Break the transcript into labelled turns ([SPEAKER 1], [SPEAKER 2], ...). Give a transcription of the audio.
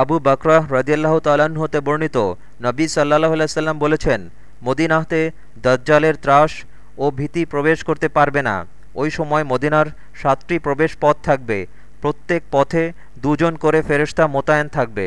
[SPEAKER 1] আবু বাকরাহ রাজিয়াল্লাহ তালাহ হতে বর্ণিত, নবী সাল্লাহ আলাইসাল্লাম বলেছেন মদিনাহতে দজ্জালের ত্রাস ও ভীতি প্রবেশ করতে পারবে না। ওই সময় মদিনার সাতটি প্রবেশ পথ থাকবে। প্রত্যেক পথে দুজন করে ফেরস্তা মোতায়েন থাকবে।